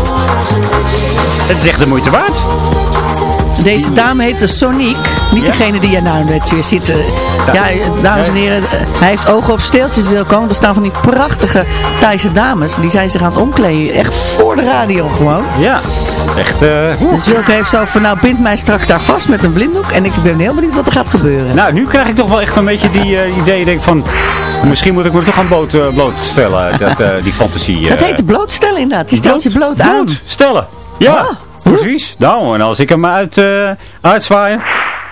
Het is echt de moeite waard. Deze dame heet dus Sonique. Niet degene die je nou net weer ziet. eh. Ja, dames en heren. eh, Hij heeft ogen op steeltjes wil komen. Er staan van die prachtige Thaise dames. Die zijn zich aan het omkleden. Echt voor de radio gewoon. Ja, echt... eh, Dus Wilke heeft zo van, nou bind mij straks daar vast met een blinddoek. En ik ben heel benieuwd wat er gaat gebeuren. Nou, nu krijg ik toch wel echt een beetje die eh, idee. Denk van, misschien moet ik me toch aan bloot, eh, blootstellen. Dat, eh, die fantasie. Het eh. heet blootstellen inderdaad. Je stelt je bloot aan. Stellen. Ja, Ah. precies. Nou, en als ik hem uit, uitzwaai.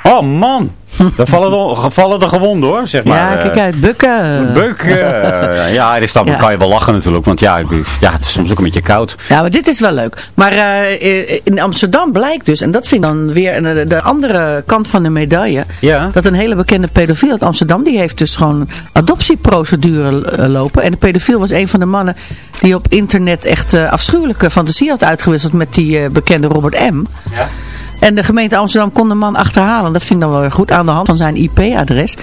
Oh man, dan vallen de, vallen de gewonden hoor, zeg maar. Ja, Eh, kijk uit. Bukken. Buk, eh, ja, er staat, Ja. kan je wel lachen natuurlijk, want ja, ja, het is soms ook een beetje koud. Ja, maar dit is wel leuk. Maar eh, in Amsterdam blijkt dus, en dat vind ik dan weer een- de andere kant van de medaille, Ja. dat een hele bekende pedofiel uit Amsterdam, die heeft dus gewoon adoptieprocedure eh, lopen. En de pedofiel was een van de mannen die op internet echt eh, afschuwelijke fantasie had uitgewisseld met die eh, bekende Robert M. Ja. En de gemeente Amsterdam kon de man achterhalen. Dat vind ik dan wel weer goed aan de hand van zijn IP-adres.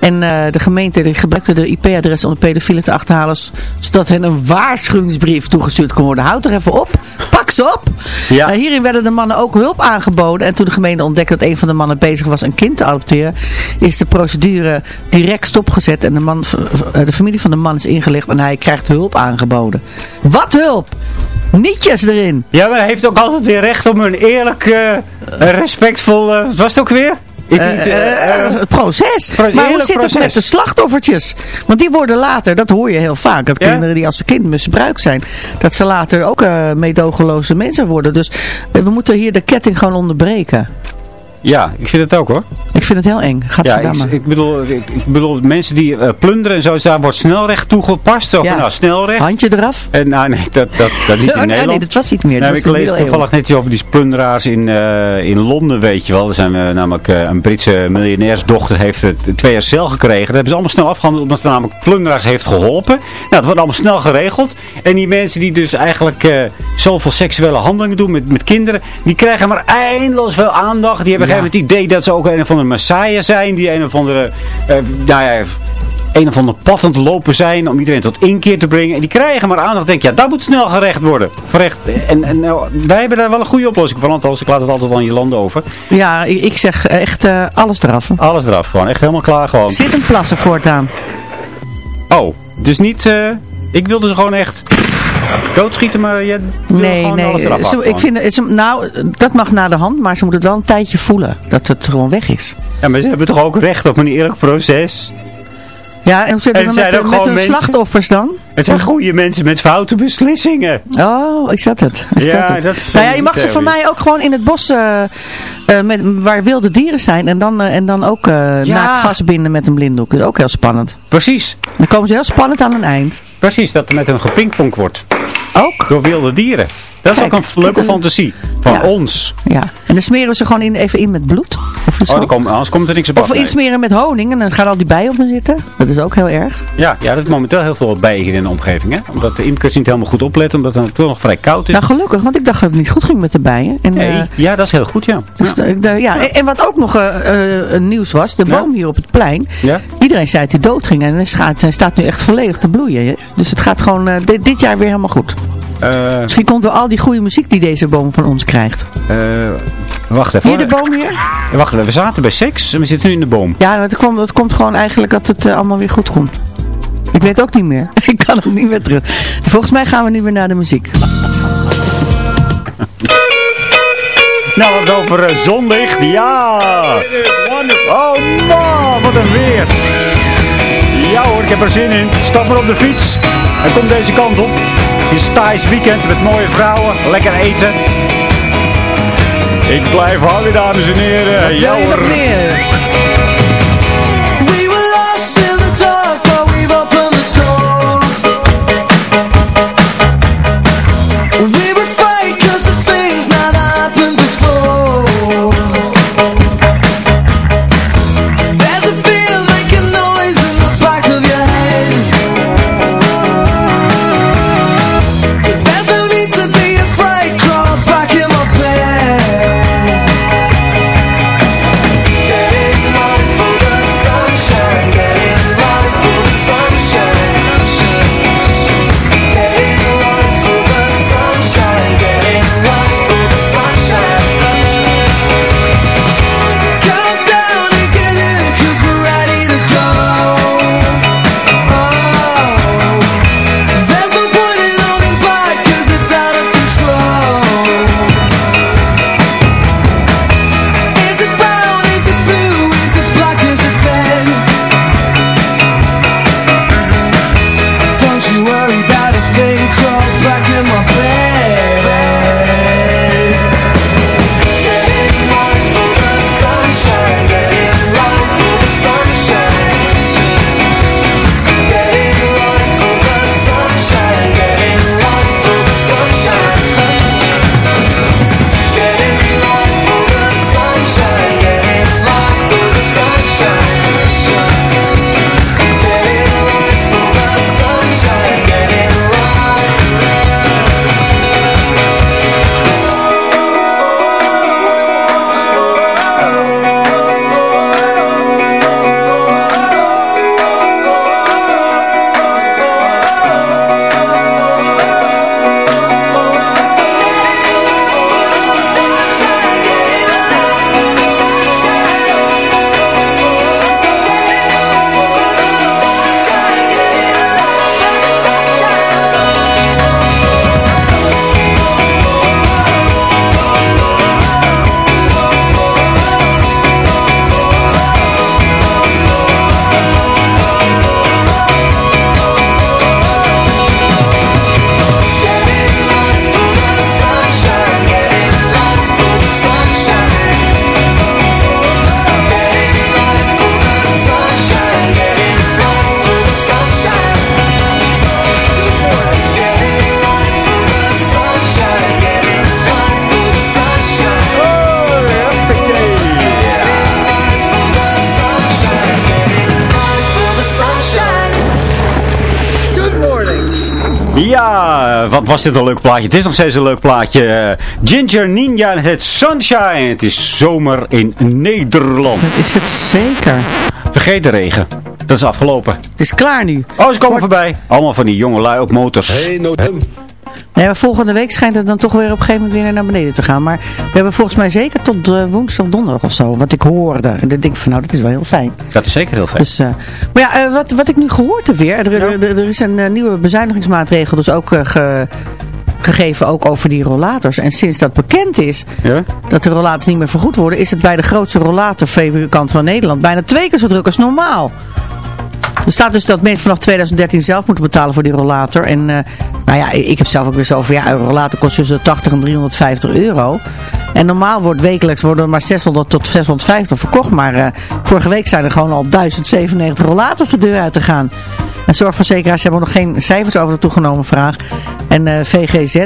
En eh, de gemeente die gebruikte de IP-adres om de pedofielen te achterhalen. Zodat hen een waarschuwingsbrief toegestuurd kon worden. Houd er even op. Pak ze op. Ja. Eh, hierin werden de mannen ook hulp aangeboden. En toen de gemeente ontdekte dat een van de mannen bezig was een kind te adopteren. Is de procedure direct stopgezet. En de, man, eh, de familie van de man is ingelicht. En hij krijgt hulp aangeboden. Wat hulp? Nietjes erin. Ja, maar hij heeft ook altijd weer recht om een eerlijk, eh, respectvol, wat was het ook weer? Ik- Eh, eh, het proces. Pro- maar hoe zit het met de slachtoffertjes? Want die worden later, dat hoor je heel vaak, dat Ja? kinderen die als kind misbruikt zijn, dat ze later ook meedogenloze mensen worden. Dus we moeten hier de ketting gewoon onderbreken. Ja, ik vind het ook hoor. Ik vind het heel eng. Gaat Ja, ik, maar. ik, bedoel, ik, ik bedoel, mensen die eh, plunderen en zo, daar wordt snelrecht toegepast. Zo van, nou, snelrecht. Handje eraf. En, nou, nee, dat, dat, dat niet in Oh, Nederland. nee, dat was niet meer. Nou, ik lees toevallig net iets over die plunderaars in, eh, in Londen, weet je wel. Er zijn eh, namelijk een Britse miljonairsdochter heeft het twee jaar cel gekregen. Dat hebben ze allemaal snel afgehandeld omdat ze namelijk plunderaars heeft geholpen. Nou, dat wordt allemaal snel geregeld. En die mensen die dus eigenlijk zoveel seksuele handelingen doen met, met kinderen, die krijgen maar eindeloos veel aandacht. Die hebben Ja. ja. het idee dat ze ook een of andere messiah zijn, die een of andere, eh, nou ja, een of ander pad aan het lopen zijn om iedereen tot inkeer te brengen. En die krijgen maar aandacht. denk ja, dat moet snel gerecht worden. Gerecht. En, en nou, wij hebben daar wel een goede oplossing voor. Want anders, ik laat het altijd aan je landen over. Ja, ik, ik zeg echt eh, alles eraf. Alles eraf gewoon. Echt helemaal klaar gewoon. Zit een plassen voortaan. Oh, dus niet... eh, ik wilde ze gewoon echt doodschieten, maar je wil Nee, gewoon alles nee. eraf Ze, ik vind, het, nou, dat mag naar de hand, maar ze moeten het wel een tijdje voelen. Dat het gewoon weg is. Ja, maar ze hebben toch ook recht op een eerlijk proces? Ja, en hoe zit En het het dan zijn met, met hun mensen- slachtoffers dan? Het zijn goede mensen met foute beslissingen. Oh, is dat het? Is Ja, dat het? dat is nou ja, een je mag ze voor mij ook gewoon in het bos, eh, eh, met, waar wilde dieren zijn. En dan, eh, en dan ook Ja. naakt vastbinden met een blinddoek. Dat is ook heel spannend. Precies. Dan komen ze heel spannend aan een eind. Precies, dat er met hun gepingpong wordt. Ook? Door wilde dieren. Dat is Kijk, ook een leuke fantasie. Van Ja. ons. Ja. En dan smeren we ze gewoon in, even in met bloed. Of Oh, dan anders komt er niks op Of nee. insmeren met honing en dan gaan al die bijen op me zitten. Dat is ook heel erg. Ja, ja, dat is momenteel heel veel bijen hier in de omgeving. Hè? Omdat de imkers niet helemaal goed opletten. Omdat het toch nog vrij koud is. Nou gelukkig, want ik dacht dat het niet goed ging met de bijen. En, nee, eh, ja, dat is heel goed, ja. dus de- de- ja. En, wat ook nog eh, nieuws was, de Ja. boom hier op het plein. Ja? Iedereen zei dat hij dood ging en hij staat, nu echt volledig te bloeien. hè. Dus het gaat gewoon dit, dit jaar weer helemaal goed. Eh, Misschien komt door al die goede muziek die deze boom van ons krijgt. eh, wacht even. Hier de boom hier? Eh, Wacht even, we zaten bij seks en we zitten nu in de boom. Ja, het komt, het komt gewoon eigenlijk dat het allemaal weer goed komt. Ik weet ook niet meer. Ik kan ook niet meer terug. Volgens mij gaan we nu weer naar de muziek. Nou, wat over zonlicht. Ja! Oh man, wat een weer. Ja hoor, ik heb er zin in. Stap maar op de fiets en kom deze kant op. Is Thais weekend met mooie vrouwen, lekker eten. Ik blijf hangen, dames en heren. Ja nog hoor. Ja, wat was dit een leuk plaatje. Het is nog steeds een leuk plaatje. Eh, Ginger Ninja en het Sunshine. Het is zomer in Nederland. Dat is het zeker. Vergeet de regen. Dat is afgelopen. Het is klaar nu. Oh, ze komen voorbij. Allemaal van die jonge lui op motors. Hey, no Nee, maar volgende week schijnt het dan toch weer op een gegeven moment weer naar beneden te gaan. Maar we hebben volgens mij zeker tot uh, woensdag, donderdag of zo. Wat ik hoorde. En dan denk ik van nou, dat is wel heel fijn. Dat is zeker heel fijn. Dus, uh, maar ja, uh, wat, wat ik nu gehoord heb weer. Er, er, er is een nieuwe bezuinigingsmaatregel dus ook ge, gegeven ook over die rollators. En sinds dat bekend is ja? dat de rollators niet meer vergoed worden... is het bij de grootste rollatorfabrikant van Nederland bijna twee keer zo druk als normaal. Er staat dus dat mensen vanaf 2013 zelf moeten betalen voor die rollator. En uh, nou ja, ik heb zelf ook weer zo over, ja, een rollator kost tussen 80 en 350 euro. En normaal wordt wekelijks worden er maar 600 tot 650 verkocht. Maar uh, vorige week zijn er gewoon al 1097 rollators de deur uit te gaan. En zorgverzekeraars hebben nog geen cijfers over de toegenomen vraag. En uh, VGZ,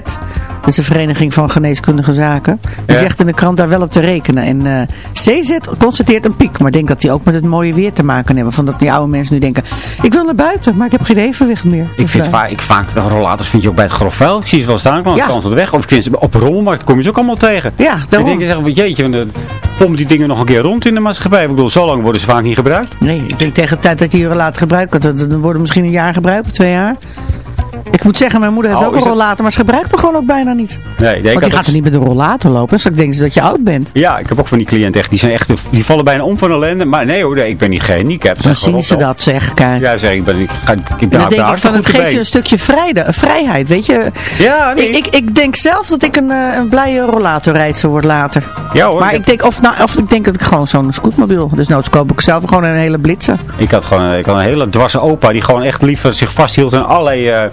dus de Vereniging van Geneeskundige Zaken, die Ja. zegt in de krant daar wel op te rekenen. En eh, CZ constateert een piek, maar ik denk dat die ook met het mooie weer te maken hebben. Van dat die oude mensen nu denken, ik wil naar buiten, maar ik heb geen evenwicht meer. Ik Dus, vind eh, vaak, ik vaak de rollators vind je ook bij het grof vuil. Ik zie ze wel staan aan de Ja. kant van de weg. Of vind ze op de rommelmarkt kom je ze ook allemaal tegen. Ja, daarom. denk, ik zeg, wat jeetje, want, eh, pompen die dingen nog een keer rond in de maatschappij. Ik bedoel, zo lang worden ze vaak niet gebruikt. Nee, ik denk tegen de tijd dat je die rollator gebruikt, dat dan worden misschien een jaar gebruikt, of twee jaar. Ik moet zeggen, mijn moeder heeft Oh, ook een rollator, maar ze gebruikt hem gewoon ook bijna niet. Nee, Want die gaat ook- er niet met de rollator lopen, dus ik denk dat je oud bent. Ja, ik heb ook van die cliënten echt, die zijn echt, die vallen bijna om van ellende. Maar nee hoor, nee, ik ben niet gehandicapt. Dan zien ze dat, zeg. Kijk. Ja, zeg, ik ben, ik, ga, ik ben En dan denk ik van, het geeft je een stukje vrijde, vrijheid, weet je. Ja, nee. Ik, ik, ik denk zelf dat ik een, eh, een blije rollatorrijdster word later. Ja hoor, Maar ik, ik denk, of, nou, of ik denk dat ik gewoon zo'n scootmobiel, dus noods koop ik zelf gewoon een hele blitzer. ik had gewoon ik had een hele dwarse opa die gewoon echt liever zich vasthield aan allerlei eh,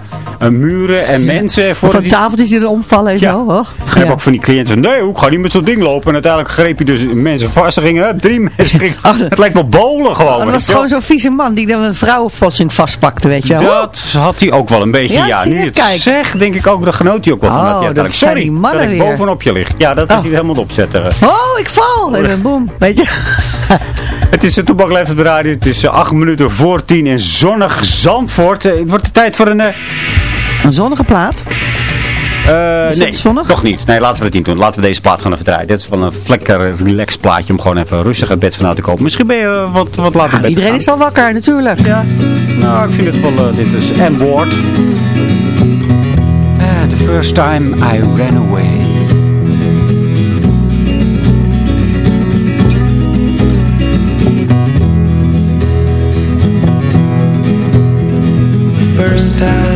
muren en mensen. Voor van tafeltjes die er omvallen en Ja. zo. hoor. Ik heb ook van die cliënten van, nee, ik ga niet met zo'n ding lopen. En uiteindelijk greep je dus mensen vast. Er gingen, drie mensen gingen. Oh, Het lijkt wel bolen gewoon. Oh, dan was het gewoon zo'n vieze man die dan een vrouw plotseling vastpakte, weet je wel. Dat had hij ook wel een beetje, Ja, ja. nu je, het kijk. zegt, denk ik ook, dat genoot hij ook wel van. Oh, dat, hij dat sorry, die mannen dat ik weer. bovenop je lig. Ja, dat is Oh. niet helemaal opzetten. Oh, ik val! En boem, weet je. Het is de Toebak op de radio. Het is eh, acht minuten voor tien in zonnig Zandvoort. Eh, Het wordt de tijd voor een... eh, Een zonnige plaat. eh, Is nee, nog niet. Nee, laten we het niet doen. Laten we deze plaat gewoon even draaien. Dit is wel een lekker relaxed plaatje om gewoon even rustig het bed vanuit te komen. Misschien ben je eh, wat, wat later Ja, iedereen is al wakker, natuurlijk. Ja. Nou, ik vind het wel... eh, dit is M-Word. Eh, the first time I ran away. First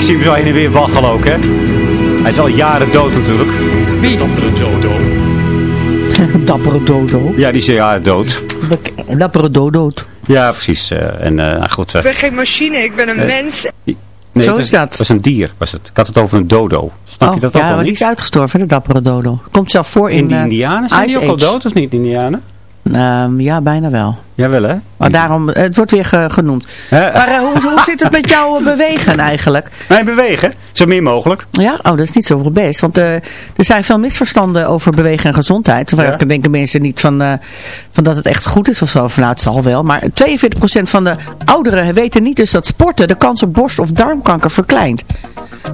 ik zie hem zo heen en weer waggelen ook, hè. Hij is al jaren dood natuurlijk. Wie? Dappere dodo. Dappere dodo. Ja, die is al jaren dood. Dappere dodo. Ja, precies. eh, en eh, nou goed. Ik ben geen machine, ik ben een Eh, mens. Nee, Zo het was- is dat. Het was een dier, was het. Ik had het over een dodo. Snap Oh, je dat ja, ook al maar die niet? is uitgestorven, de dappere dodo. Komt zelf voor in, In die eh, indianen? Zijn die ook al dood of niet, indianen? Ehm, ja, bijna wel. Jawel, hè? Maar daarom, het wordt weer ge- genoemd. Maar eh, hoe, hoe zit het met jouw eh, bewegen eigenlijk? Nee, bewegen. Zo min mogelijk. Ja, oh, dat is niet zo best. Want eh, er zijn veel misverstanden over bewegen en gezondheid. Terwijl Ja. denken mensen niet van, eh, van dat het echt goed is of zo. Van, nou, het zal wel. Maar 42% van de ouderen weten niet dus dat sporten de kans op borst- of darmkanker verkleint.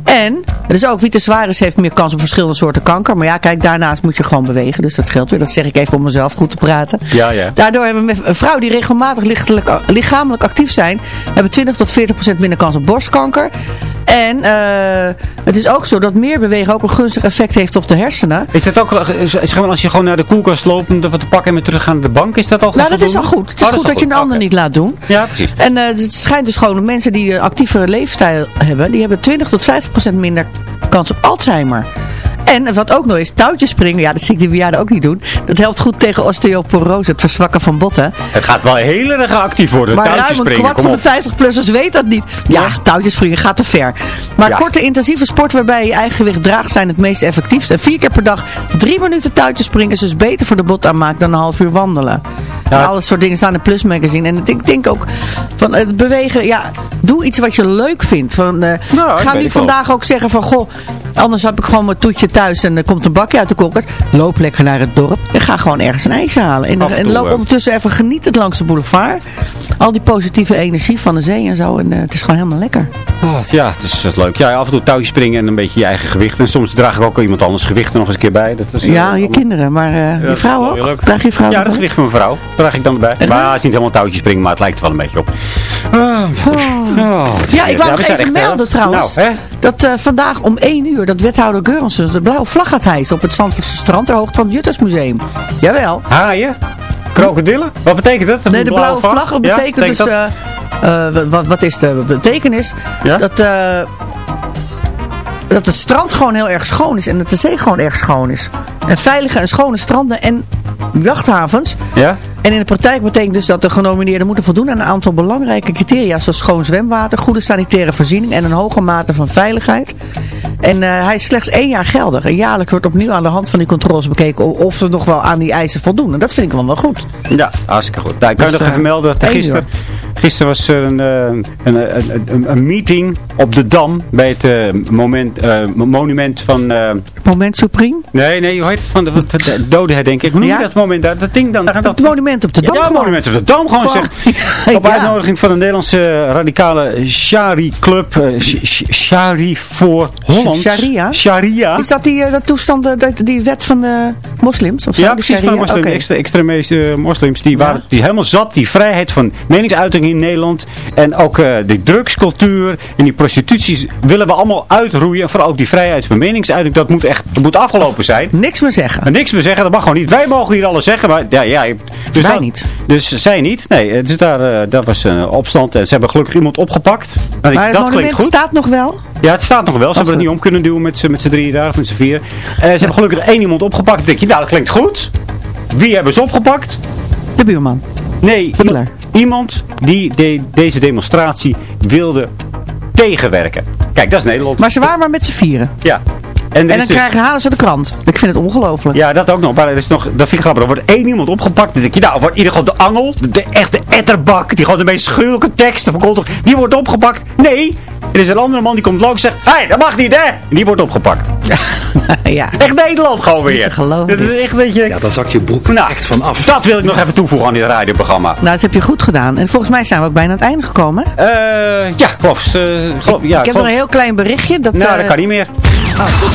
En, is ook, Wiete Suarez heeft meer kans op verschillende soorten kanker. Maar ja, kijk, daarnaast moet je gewoon bewegen. Dus dat scheelt weer. Dat zeg ik even om mezelf goed te praten. Ja, ja. Daardoor hebben we vrouwen die regelmatig lichamelijk actief zijn, hebben 20 tot 40 procent minder kans op borstkanker. En eh, het is ook zo dat meer bewegen ook een gunstig effect heeft op de hersenen. Is dat ook, zeg maar, als je gewoon naar de koelkast loopt en wat te pakken en weer terug gaan naar de bank, is dat al Nou, dat is al goed. Het is Oh, goed dat, je een ander niet laat doen. Ja, precies. En eh, het schijnt dus gewoon dat mensen die een actievere leefstijl hebben, die hebben 20 tot 50 procent minder kans op Alzheimer. En wat ook nog is, touwtjes springen, ja dat zie ik die bejaarden ook niet doen. Dat helpt goed tegen osteoporose, het verzwakken van botten. Het gaat wel heel erg actief worden. Maar touwtjes ruim een springen, kwart van de op. 50-plussers weet dat niet. Ja, touwtjes springen gaat te ver. Maar Ja. korte intensieve sport waarbij je eigen gewicht draagt zijn het meest effectiefst. En vier keer per dag drie minuten touwtjes springen is dus beter voor de botaanmaak dan een half uur wandelen. Ja. En alles soort dingen staan in Plus Magazine. En ik denk ook van het bewegen, ja, doe iets wat je leuk vindt. Van, eh, Nou, ga wel. vandaag ook zeggen van, goh, anders heb ik gewoon mijn toetje thuis en er komt een bakje uit de koelkast. Loop lekker naar het dorp en ga gewoon ergens een ijsje halen. En, en loop ondertussen even genietend langs de boulevard. Al die positieve energie van de zee en zo. En eh, het is gewoon helemaal lekker. Oh, ja, het is, het leuk. Ja, af en toe touwtjes springen en een beetje je eigen gewicht. En soms draag ik ook iemand anders gewicht er nog eens een keer bij. Dat is, eh, ja, je allemaal- kinderen. Maar eh, Ja, je vrouw ook? leuk. Draag je vrouw Ja, dat gewicht van mijn vrouw. draag ik dan erbij. Maar het is niet helemaal touwtjes springen, maar het lijkt er wel een beetje op. Goed. Oh, Ja, ik wou nog even melden eh, trouwens. Nou? Dat eh, vandaag om 1 uur dat wethouder Geurensens de blauwe vlag gaat hijsen op het Zandvoortse strand ter hoogte van het Juttersmuseum. Jawel. Haaien? Krokodillen? Wat betekent dat? Nee, de blauwe vlag Ja, betekent dus... eh, eh, wat, wat is de betekenis? Ja? Dat, eh, dat het strand gewoon heel erg schoon is en dat de zee gewoon erg schoon is. En veilige en schone stranden en jachthavens. Ja? En in de praktijk betekent dus dat de genomineerden moeten voldoen aan een aantal belangrijke criteria. Zoals schoon zwemwater, goede sanitaire voorziening en een hoge mate van veiligheid. En eh, hij is slechts één jaar geldig. En jaarlijks wordt opnieuw aan de hand van die controles bekeken of ze nog wel aan die eisen voldoen. En dat vind ik wel wel goed. Ja, hartstikke goed. Nou, ik kan Dus, nog even eh, melden dat er gisteren, gisteren was er een, eh, een, een, een, een meeting op de Dam bij het eh, moment, eh, monument van... eh, Moment supreme. nee, nee, hoe heet het? Van de, de, de doden denk ik. Hoe noem je dat moment daar? Dat ding dan. Dat, Het monument op de Dam ja, monument op de Dam gewoon zeg. Op uitnodiging van de Nederlandse radicale Shari Club. eh, Sh- Sh- Shari voor Holland. Sharia? Sharia. Is dat die, eh, dat toestand, eh, dat, die wet van de moslims? Of? Ja, precies, van sharia? moslim, Oké. extre- extremistische moslims. Die waren die helemaal zat, die vrijheid van meningsuiting in Nederland. En ook eh die drugscultuur en die prostituties willen we allemaal uitroeien. En vooral ook die vrijheid van meningsuiting, dat moet echt dat moet afgelopen zijn. Niks meer zeggen. En niks meer zeggen, dat mag gewoon niet. Wij mogen hier alles zeggen, maar ja, ja, dus Wij dat- niet. Dus zij niet. Nee, eh, dus daar, eh, dat was een opstand. En ze hebben gelukkig iemand opgepakt. Ik, Maar het dat klinkt goed. staat nog wel. Ja, het staat nog wel. Ze hebben het niet om kunnen duwen met z'n drieën daar, of met z'n vier. Eh, ze hebben gelukkig één iemand opgepakt. Dan denk je, nou, dat klinkt goed. Wie hebben ze opgepakt? De buurman. Nee, De. Iemand die de- deze demonstratie wilde tegenwerken. Kijk, dat is Nederland. Maar ze waren maar met z'n vieren. ja. En dan dus- krijgen, halen ze de krant. Ik vind het ongelooflijk. Ja, dat ook nog. Maar er is nog, dat vind ik grappig. Er wordt één iemand opgepakt. Dan denk je, nou, wordt in ieder geval de angel. De, de echte etterbak. Die gewoon de meest gruwelijke teksten verkondigt. Die wordt opgepakt. Nee. Er is een andere man die komt langs en zegt, hé, hey, dat mag niet, hè? En die wordt opgepakt. ja. Echt Nederland gewoon weer. te geloven, Dat is echt, weet je... Ja, daar zak je broek Nou, echt van af. Dat wil ik nog even toevoegen aan dit radioprogramma. Nou, dat heb je goed gedaan. En volgens mij zijn we ook bijna aan het einde gekomen. Eh, ja, geloof, eh, geloof, ja, ik heb geloof- nog een heel klein berichtje. Dat, Nou, eh, dat kan niet meer. Tot